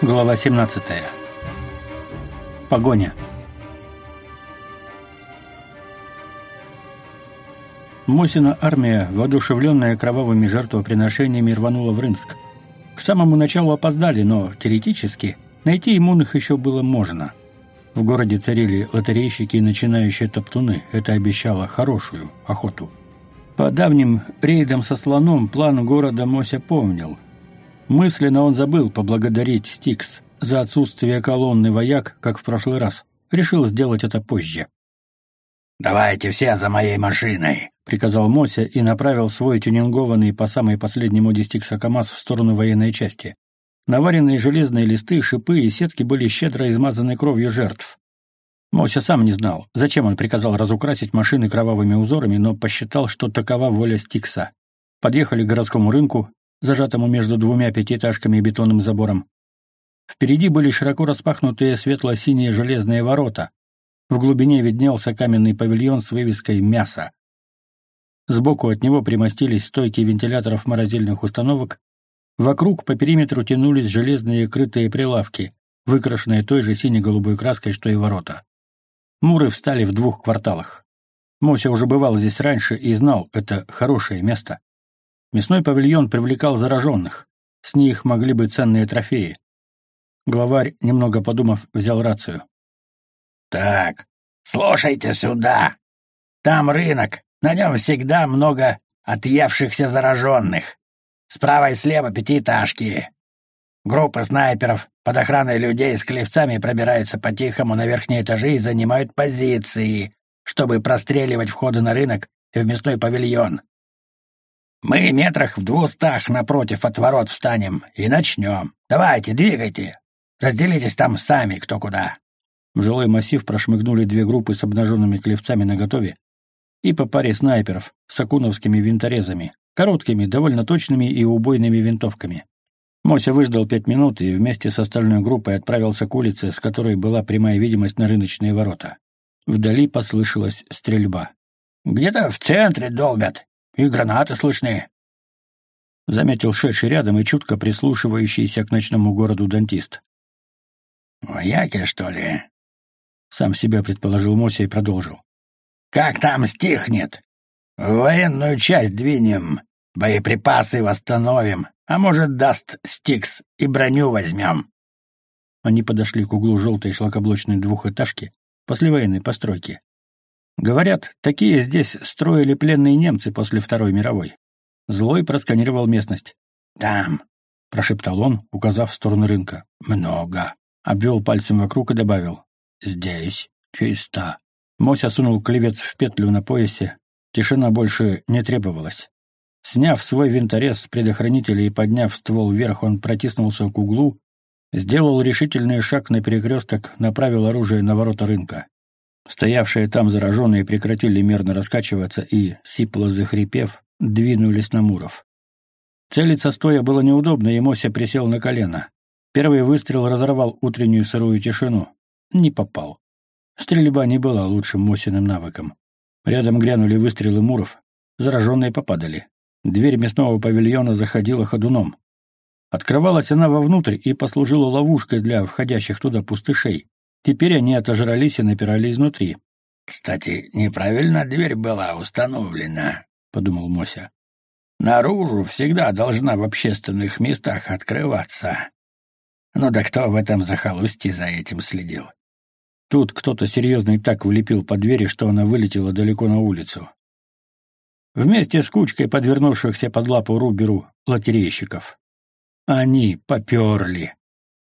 Глава 17. Погоня. Мосина армия, воодушевленная кровавыми жертвоприношениями, рванула в Рынск. К самому началу опоздали, но теоретически найти иммунных еще было можно. В городе царили лотерейщики и начинающие топтуны. Это обещало хорошую охоту. По давним рейдам со слоном план города Мося помнил – Мысленно он забыл поблагодарить Стикс за отсутствие колонны вояк, как в прошлый раз. Решил сделать это позже. «Давайте все за моей машиной», — приказал Мося и направил свой тюнингованный по самой последней моде Стикса КамАЗ в сторону военной части. Наваренные железные листы, шипы и сетки были щедро измазаны кровью жертв. Мося сам не знал, зачем он приказал разукрасить машины кровавыми узорами, но посчитал, что такова воля Стикса. Подъехали к городскому рынку, зажатому между двумя пятиэтажками и бетонным забором. Впереди были широко распахнутые светло-синие железные ворота. В глубине виднелся каменный павильон с вывеской «Мясо». Сбоку от него примостились стойки вентиляторов морозильных установок. Вокруг по периметру тянулись железные крытые прилавки, выкрашенные той же сине-голубой краской, что и ворота. Муры встали в двух кварталах. Мося уже бывал здесь раньше и знал, это хорошее место. Мясной павильон привлекал зараженных. С них могли быть ценные трофеи. Главарь, немного подумав, взял рацию. «Так, слушайте сюда. Там рынок, на нем всегда много отъевшихся зараженных. Справа и слева пятиэтажки. Группы снайперов под охраной людей с клевцами пробираются по-тихому на верхние этажи и занимают позиции, чтобы простреливать входы на рынок и в мясной павильон. Мы метрах в двустах напротив от ворот встанем и начнем. Давайте, двигайте. Разделитесь там сами, кто куда». В жилой массив прошмыгнули две группы с обнаженными клевцами наготове и по паре снайперов с акуновскими винторезами, короткими, довольно точными и убойными винтовками. Мося выждал пять минут и вместе с остальной группой отправился к улице, с которой была прямая видимость на рыночные ворота. Вдали послышалась стрельба. «Где-то в центре долбят», и гранаты слышны. Заметил шедший рядом и чутко прислушивающийся к ночному городу дантист. «Вояки, что ли?» Сам себя предположил Мося и продолжил. «Как там стихнет? В военную часть двинем, боеприпасы восстановим, а может, даст стикс и броню возьмем». Они подошли к углу желтой шлакоблочной двухэтажки послевоенной постройки. Говорят, такие здесь строили пленные немцы после Второй мировой. Злой просканировал местность. «Там», — прошептал он, указав в сторону рынка. «Много». Обвел пальцем вокруг и добавил. «Здесь чисто». Мося сунул клевец в петлю на поясе. Тишина больше не требовалась. Сняв свой винторез с предохранителя и подняв ствол вверх, он протиснулся к углу, сделал решительный шаг на перекресток, направил оружие на ворота рынка. Стоявшие там зараженные прекратили мерно раскачиваться и, сипло захрипев, двинулись на Муров. Целиться стоя было неудобно, и Мося присел на колено. Первый выстрел разорвал утреннюю сырую тишину. Не попал. Стрельба не была лучшим Мосиным навыком. Рядом грянули выстрелы Муров. Зараженные попадали. Дверь мясного павильона заходила ходуном. Открывалась она вовнутрь и послужила ловушкой для входящих туда пустышей. Теперь они отожрались и напирали изнутри. «Кстати, неправильно дверь была установлена», — подумал Мося. «Наружу всегда должна в общественных местах открываться. Ну да кто в этом захолустье за этим следил?» Тут кто-то серьезный так влепил по двери, что она вылетела далеко на улицу. Вместе с кучкой подвернувшихся под лапу Руберу лотерейщиков. Они поперли.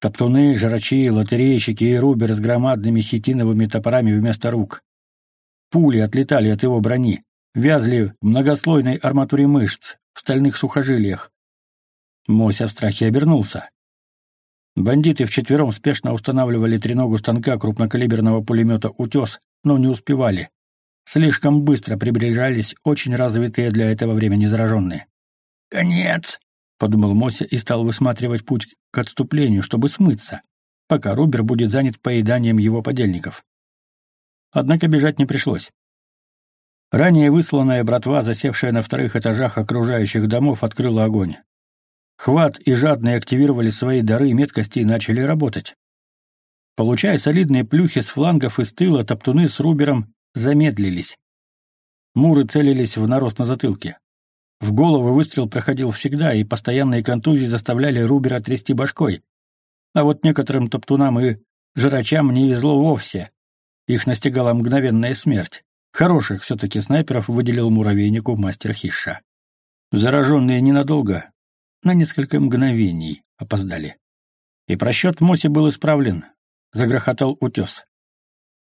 Топтуны, жрачи, лотерейщики и рубер с громадными хитиновыми топорами вместо рук. Пули отлетали от его брони, вязли в многослойной арматуре мышц, в стальных сухожилиях. Мося в страхе обернулся. Бандиты вчетвером спешно устанавливали треногу станка крупнокалиберного пулемета «Утес», но не успевали. Слишком быстро приближались очень развитые для этого времени зараженные. «Конец!» — подумал Мося и стал высматривать путь к отступлению, чтобы смыться, пока Рубер будет занят поеданием его подельников. Однако бежать не пришлось. Ранее высланная братва, засевшая на вторых этажах окружающих домов, открыла огонь. Хват и жадные активировали свои дары меткости и начали работать. Получая солидные плюхи с флангов и с тыла, топтуны с Рубером замедлились. Муры целились в нарост на затылке. В голову выстрел проходил всегда, и постоянные контузии заставляли Рубера трясти башкой. А вот некоторым топтунам и жрачам не везло вовсе. Их настигала мгновенная смерть. Хороших все-таки снайперов выделил муравейнику мастер Хиша. Зараженные ненадолго, на несколько мгновений опоздали. И просчет Моси был исправлен. Загрохотал утес.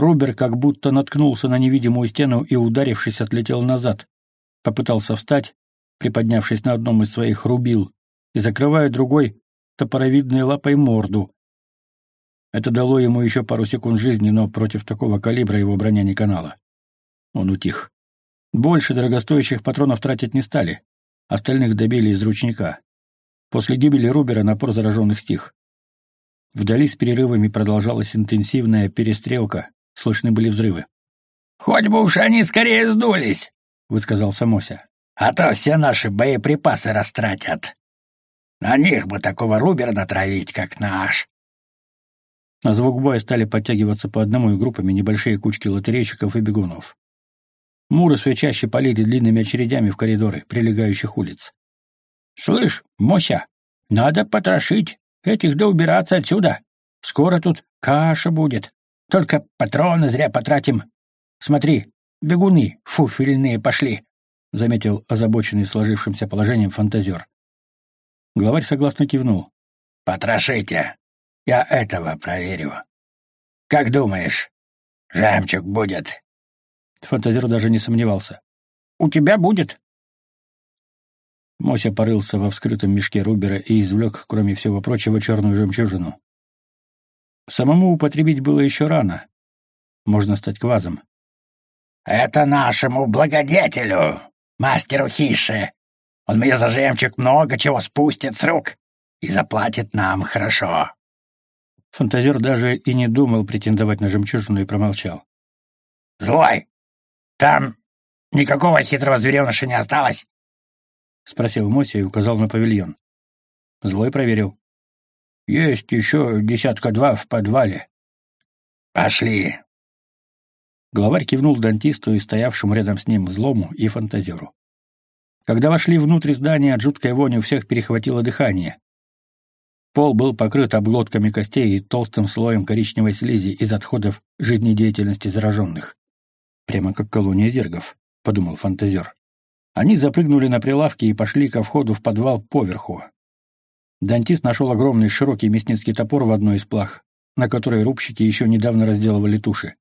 Рубер как будто наткнулся на невидимую стену и, ударившись, отлетел назад. Попытался встать, приподнявшись на одном из своих рубил, и закрывая другой топоровидной лапой морду. Это дало ему еще пару секунд жизни, но против такого калибра его броня не канала. Он утих. Больше дорогостоящих патронов тратить не стали. Остальных добили из ручника. После гибели Рубера напор зараженных стих. Вдали с перерывами продолжалась интенсивная перестрелка, слышны были взрывы. «Хоть бы уж они скорее сдулись!» — высказал Самося. «А то все наши боеприпасы растратят. На них бы такого Рубера натравить, как наш!» На звук боя стали подтягиваться по одному и группами небольшие кучки лотерейщиков и бегунов. Муры все чаще полили длинными очередями в коридоры прилегающих улиц. «Слышь, Мося, надо потрошить этих да убираться отсюда. Скоро тут каша будет. Только патроны зря потратим. Смотри, бегуны фуфельные пошли», — заметил озабоченный сложившимся положением фантазер. Главарь согласно кивнул. «Потрошите. Я этого проверю. Как думаешь, жемчуг будет?» Фантазер даже не сомневался. «У тебя будет?» Мося порылся во вскрытом мешке Рубера и извлек, кроме всего прочего, черную жемчужину. Самому употребить было еще рано. Можно стать квазом. «Это нашему благодетелю, мастеру Хиши. Он мне за жемчуг много чего спустит с рук и заплатит нам хорошо». Фантазер даже и не думал претендовать на жемчужину и промолчал. «Злой, там никакого хитрого звереныша не осталось?» — спросил Мося и указал на павильон. Злой проверил. «Есть еще десятка-два в подвале». «Пошли!» Главарь кивнул дантисту и стоявшему рядом с ним злому и фантазеру. Когда вошли внутрь здания, от жуткой вони у всех перехватило дыхание. Пол был покрыт обглотками костей и толстым слоем коричневой слизи из отходов жизнедеятельности зараженных. Прямо как колония зергов, — подумал фантазер. Они запрыгнули на прилавки и пошли ко входу в подвал поверху. Дантист нашел огромный широкий мясницкий топор в одной из плах, на которой рубщики еще недавно разделывали туши.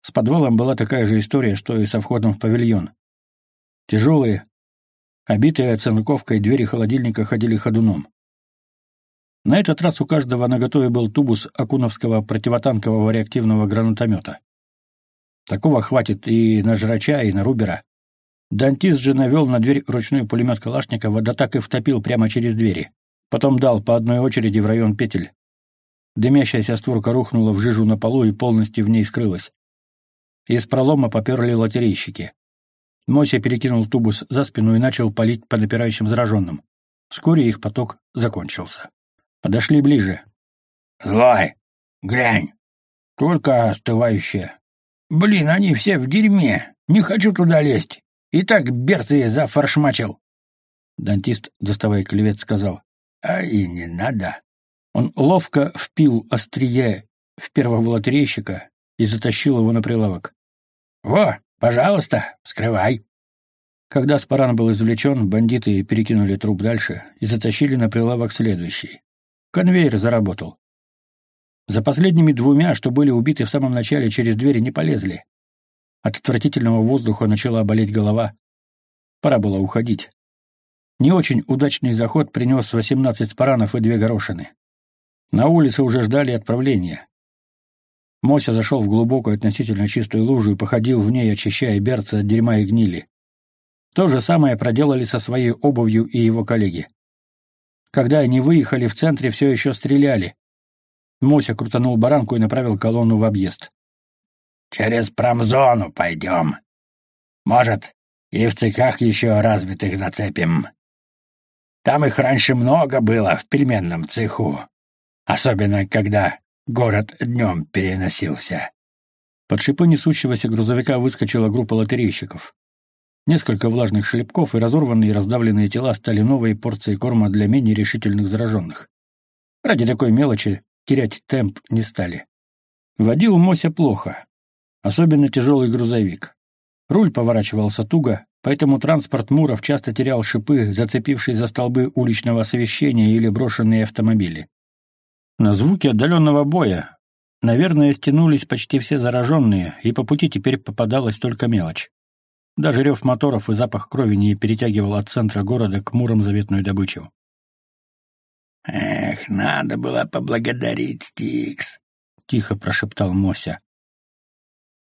С подвалом была такая же история, что и со входом в павильон. Тяжелые, обитые оцинковкой двери холодильника ходили ходуном. На этот раз у каждого наготове был тубус Акуновского противотанкового реактивного гранатомета. Такого хватит и на жрача, и на рубера. Дантист же навел на дверь ручной пулемет Калашникова, да так и втопил прямо через двери. Потом дал по одной очереди в район петель. Дымящаяся створка рухнула в жижу на полу и полностью в ней скрылась. Из пролома поперли лотерейщики. Мося перекинул тубус за спину и начал палить по напирающим зараженным. Вскоре их поток закончился. Подошли ближе. «Злой, глянь, только остывающее. Блин, они все в дерьме. Не хочу туда лезть. И так берцы зафаршмачил. Дантист, доставая клевет, сказал. А и не надо. Он ловко впил острие в первого лотерейщика и затащил его на прилавок. «Во, пожалуйста, вскрывай». Когда спаран был извлечен, бандиты перекинули труп дальше и затащили на прилавок следующий. Конвейер заработал. За последними двумя, что были убиты в самом начале, через двери не полезли. От отвратительного воздуха начала болеть голова. Пора было уходить. Не очень удачный заход принес 18 спаранов и две горошины. На улице уже ждали отправления. Мося зашел в глубокую относительно чистую лужу и походил в ней, очищая берца от дерьма и гнили. То же самое проделали со своей обувью и его коллеги. Когда они выехали, в центре все еще стреляли. Мося крутанул баранку и направил колонну в объезд. «Через промзону пойдем. Может, и в цехах еще разбитых зацепим». Там их раньше много было в пельменном цеху. Особенно, когда город днем переносился. Под шипы несущегося грузовика выскочила группа лотерейщиков. Несколько влажных шлепков и разорванные и раздавленные тела стали новой порцией корма для менее решительных зараженных. Ради такой мелочи терять темп не стали. Водил Мося плохо. Особенно тяжелый грузовик. Руль поворачивался туго, поэтому транспорт Муров часто терял шипы, зацепившись за столбы уличного освещения или брошенные автомобили. На звуки отдаленного боя, наверное, стянулись почти все зараженные, и по пути теперь попадалась только мелочь. Даже рев моторов и запах крови не перетягивал от центра города к Мурам заветную добычу. «Эх, надо было поблагодарить Стикс», — тихо прошептал Мося.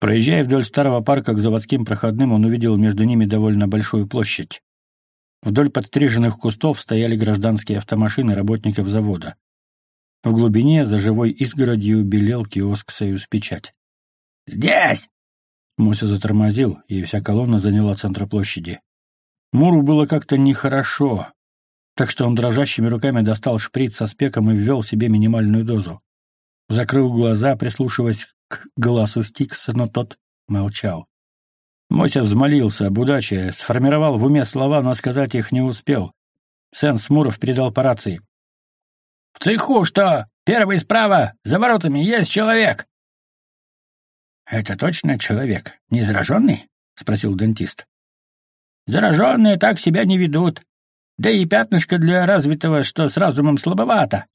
Проезжая вдоль старого парка к заводским проходным, он увидел между ними довольно большую площадь. Вдоль подстриженных кустов стояли гражданские автомашины работников завода. В глубине за живой изгородью белел киоск «Союз Печать». «Здесь!» Мося затормозил, и вся колонна заняла центр площади. Муру было как-то нехорошо, так что он дрожащими руками достал шприц со спеком и ввел себе минимальную дозу. Закрыл глаза, прислушиваясь к голосу Стикса, но тот молчал. Мося взмолился об удаче, сформировал в уме слова, но сказать их не успел. Сенс Муров передал по рации. «В цеху что? Первый справа, за воротами есть человек!» «Это точно человек, не зараженный?» — спросил дентист. «Зараженные так себя не ведут. Да и пятнышко для развитого, что с разумом слабовато.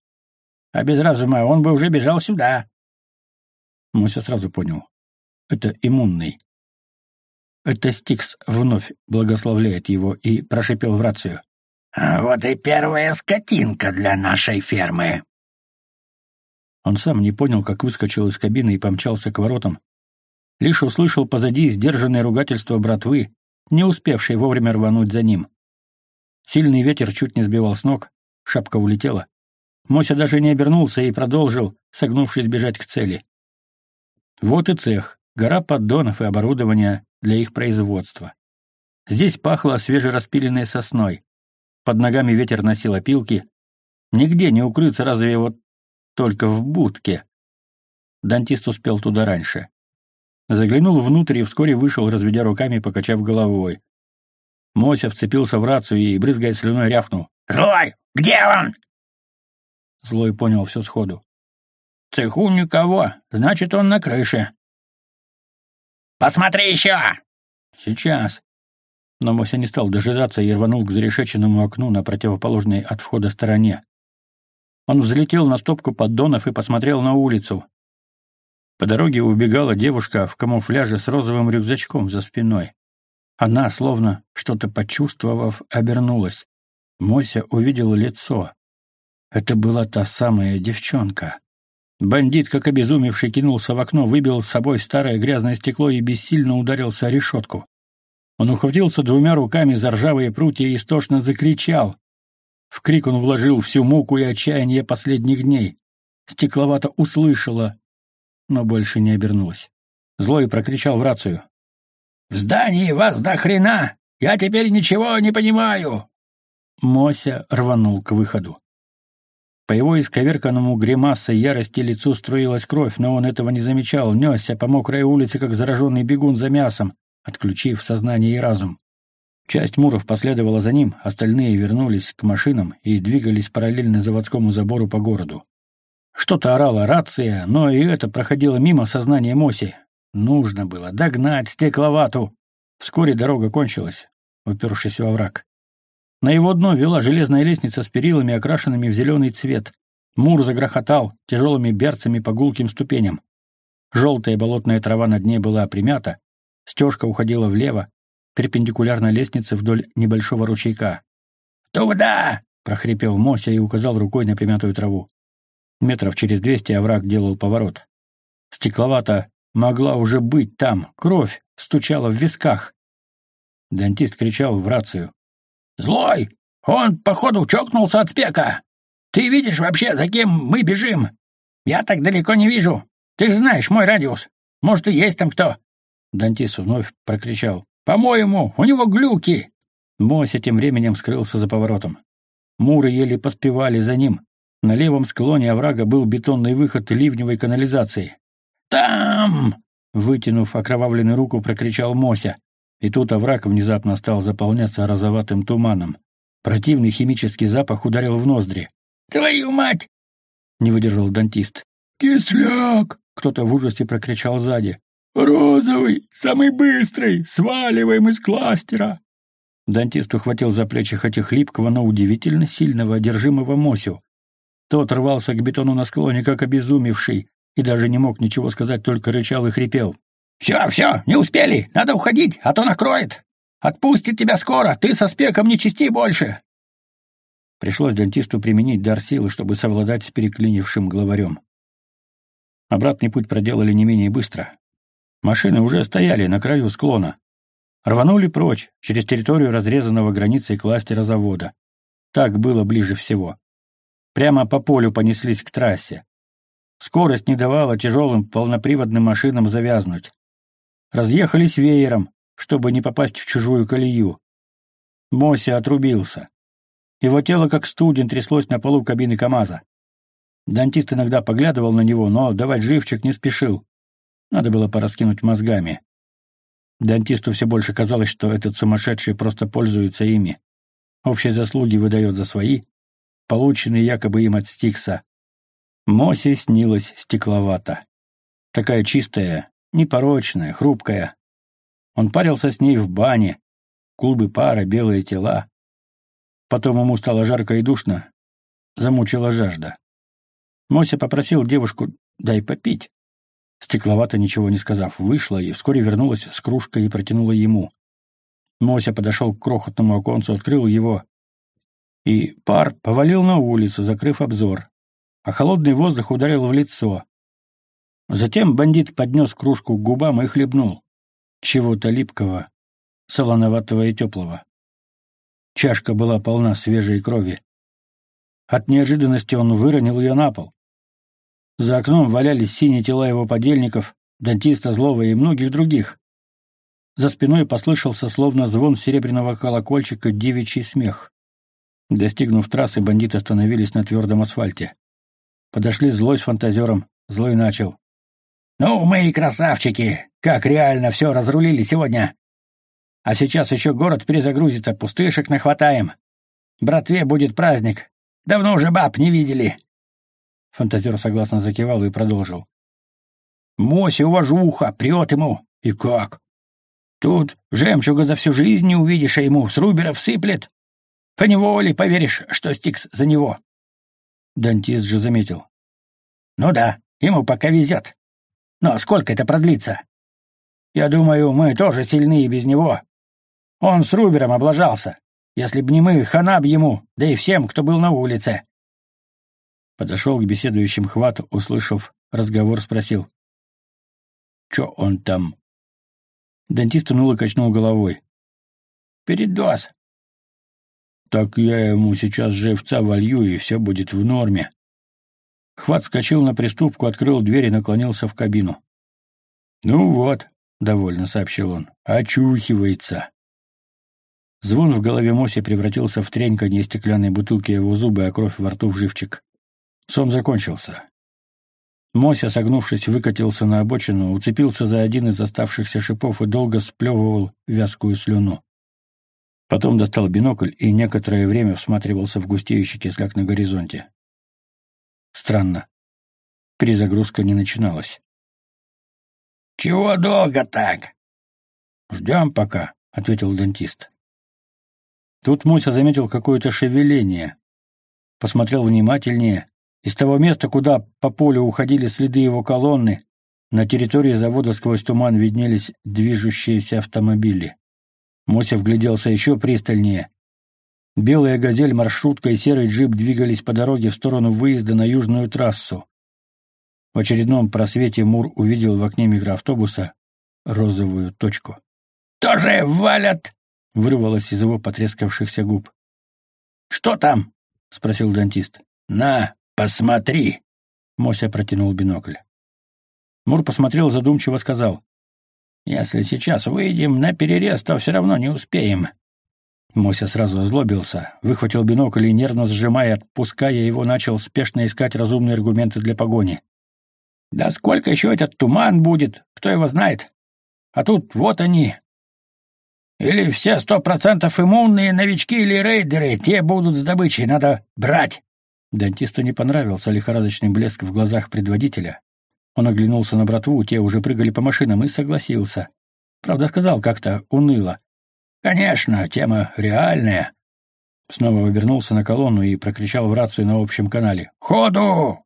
А без разума он бы уже бежал сюда. Муся сразу понял. Это иммунный. Это Стикс вновь благословляет его и прошипел в рацию. «А вот и первая скотинка для нашей фермы». Он сам не понял, как выскочил из кабины и помчался к воротам. Лишь услышал позади сдержанное ругательство братвы, не успевшей вовремя рвануть за ним. Сильный ветер чуть не сбивал с ног, шапка улетела. Мося даже не обернулся и продолжил, согнувшись бежать к цели. Вот и цех, гора поддонов и оборудования для их производства. Здесь пахло свежераспиленной сосной. Под ногами ветер носил опилки. Нигде не укрыться, разве вот только в будке. Дантист успел туда раньше. Заглянул внутрь и вскоре вышел, разведя руками, покачав головой. Мося вцепился в рацию и, брызгая слюной, рявкнул. «Злой! Где он?» Злой понял все сходу. «В цеху никого, значит, он на крыше». «Посмотри еще!» «Сейчас». Но Мося не стал дожидаться и рванул к зарешеченному окну на противоположной от входа стороне. Он взлетел на стопку поддонов и посмотрел на улицу. По дороге убегала девушка в камуфляже с розовым рюкзачком за спиной. Она, словно что-то почувствовав, обернулась. Мося увидел лицо. Это была та самая девчонка. Бандит, как обезумевший, кинулся в окно, выбил с собой старое грязное стекло и бессильно ударился о решетку. Он ухватился двумя руками за ржавые прутья и истошно закричал. В крик он вложил всю муку и отчаяние последних дней. Стекловато услышала, но больше не обернулась. Злой прокричал в рацию. В здании вас до хрена! Я теперь ничего не понимаю!» Мося рванул к выходу. По его исковерканному гримасой ярости лицу струилась кровь, но он этого не замечал, несся по мокрой улице, как зараженный бегун за мясом, отключив сознание и разум. Часть муров последовала за ним, остальные вернулись к машинам и двигались параллельно заводскому забору по городу. Что-то орала рация, но и это проходило мимо сознания Моси, Нужно было догнать стекловату. Вскоре дорога кончилась, упершись во враг. На его дно вела железная лестница с перилами, окрашенными в зеленый цвет. Мур загрохотал тяжелыми берцами по гулким ступеням. Желтая болотная трава на дне была примята, стежка уходила влево, перпендикулярно лестнице вдоль небольшого ручейка. «Туда!» — прохрипел Мося и указал рукой на примятую траву. Метров через двести овраг делал поворот. Стекловато могла уже быть там, кровь стучала в висках. Дантист кричал в рацию. «Злой! Он, походу, чокнулся от спека! Ты видишь вообще, за кем мы бежим? Я так далеко не вижу. Ты же знаешь мой радиус. Может, и есть там кто?» Дантист вновь прокричал. «По-моему, у него глюки!» Мося тем временем скрылся за поворотом. Муры еле поспевали за ним. На левом склоне оврага был бетонный выход ливневой канализации. «Там!» — вытянув окровавленную руку, прокричал Мося. И тут овраг внезапно стал заполняться розоватым туманом. Противный химический запах ударил в ноздри. «Твою мать!» — не выдержал дантист. «Кисляк!» — кто-то в ужасе прокричал сзади. «Розовый! Самый быстрый! Сваливаем из кластера!» Дантист ухватил за плечи хотя хлипкого, но удивительно сильного, одержимого Мосю. Тот рвался к бетону на склоне, как обезумевший, и даже не мог ничего сказать, только рычал и хрипел. «Все, все, не успели, надо уходить, а то накроет. Отпустит тебя скоро, ты со спеком не чисти больше». Пришлось дантисту применить дар силы, чтобы совладать с переклинившим главарем. Обратный путь проделали не менее быстро. Машины уже стояли на краю склона. Рванули прочь, через территорию разрезанного границей кластера завода. Так было ближе всего. Прямо по полю понеслись к трассе. Скорость не давала тяжелым полноприводным машинам завязнуть. Разъехались веером, чтобы не попасть в чужую колею. Мося отрубился. Его тело как студень тряслось на полу кабины КамАЗа. Дантист иногда поглядывал на него, но давать живчик не спешил. Надо было пораскинуть мозгами. Дантисту все больше казалось, что этот сумасшедший просто пользуется ими. Общие заслуги выдает за свои, полученные якобы им от Стикса. Мосе снилась стекловато. Такая чистая, непорочная, хрупкая. Он парился с ней в бане, клубы пара, белые тела. Потом ему стало жарко и душно, замучила жажда. Мося попросил девушку «дай попить». Стекловато, ничего не сказав, вышла и вскоре вернулась с кружкой и протянула ему. Мося подошел к крохотному оконцу, открыл его, и пар повалил на улицу, закрыв обзор, а холодный воздух ударил в лицо. Затем бандит поднес кружку к губам и хлебнул. Чего-то липкого, солоноватого и теплого. Чашка была полна свежей крови. От неожиданности он выронил ее на пол. За окном валялись синие тела его подельников, дантиста Злова и многих других. За спиной послышался словно звон серебряного колокольчика девичий смех. Достигнув трассы, бандиты остановились на твердом асфальте. Подошли злой с фантазером, злой начал. «Ну, мы и красавчики! Как реально все разрулили сегодня! А сейчас еще город перезагрузится, пустышек нахватаем. Братве будет праздник. Давно уже баб не видели. Фантазер согласно закивал и продолжил. «Моси уважуха, прет ему. И как? Тут жемчуга за всю жизнь не увидишь, а ему с рубера всыплет. Поневоле поверишь, что Стикс за него». Дантист же заметил. «Ну да, ему пока везет. Но сколько это продлится? Я думаю, мы тоже сильны и без него. Он с Рубером облажался. Если б не мы, хана б ему, да и всем, кто был на улице. Подошел к беседующим хват, услышав разговор, спросил. «Чё он там?» Дантист уныло качнул головой. «Передоз». «Так я ему сейчас живца волью, и все будет в норме». Хват скочил на приступку, открыл дверь и наклонился в кабину. «Ну вот», — довольно сообщил он, — «очухивается». Звон в голове Моси превратился в треньканье стеклянной бутылки его зубы, а кровь во рту в живчик. Сон закончился. Мося, согнувшись, выкатился на обочину, уцепился за один из оставшихся шипов и долго сплевывал вязкую слюну. Потом достал бинокль и некоторое время всматривался в густеющий кисляк на горизонте. Странно. Перезагрузка не начиналась. «Чего долго так?» «Ждем пока», — ответил дантист. Тут Мося заметил какое-то шевеление. Посмотрел внимательнее, из того места, куда по полю уходили следы его колонны, на территории завода сквозь туман виднелись движущиеся автомобили. Мося вгляделся еще пристальнее. Белая «Газель», маршрутка и серый джип двигались по дороге в сторону выезда на южную трассу. В очередном просвете Мур увидел в окне микроавтобуса розовую точку. «Тоже валят!» — вырвалось из его потрескавшихся губ. «Что там?» — спросил дантист. «На, «Посмотри!» — Мося протянул бинокль. Мур посмотрел задумчиво, сказал. «Если сейчас выйдем на перерез, то все равно не успеем. Мося сразу озлобился, выхватил бинокль и, нервно сжимая, отпуская его, начал спешно искать разумные аргументы для погони. «Да сколько еще этот туман будет, кто его знает? А тут вот они. Или все сто процентов иммунные новички или рейдеры, те будут с добычей, надо брать!» Дантисту не понравился лихорадочный блеск в глазах предводителя. Он оглянулся на братву, те уже прыгали по машинам, и согласился. Правда, сказал как-то уныло. «Конечно, тема реальная». Снова обернулся на колонну и прокричал в рацию на общем канале. «Ходу!»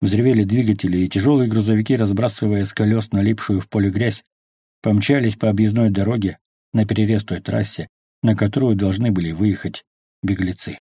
Взревели двигатели, и тяжелые грузовики, разбрасывая с колес налипшую в поле грязь, помчались по объездной дороге на перерез той трассе, на которую должны были выехать беглецы.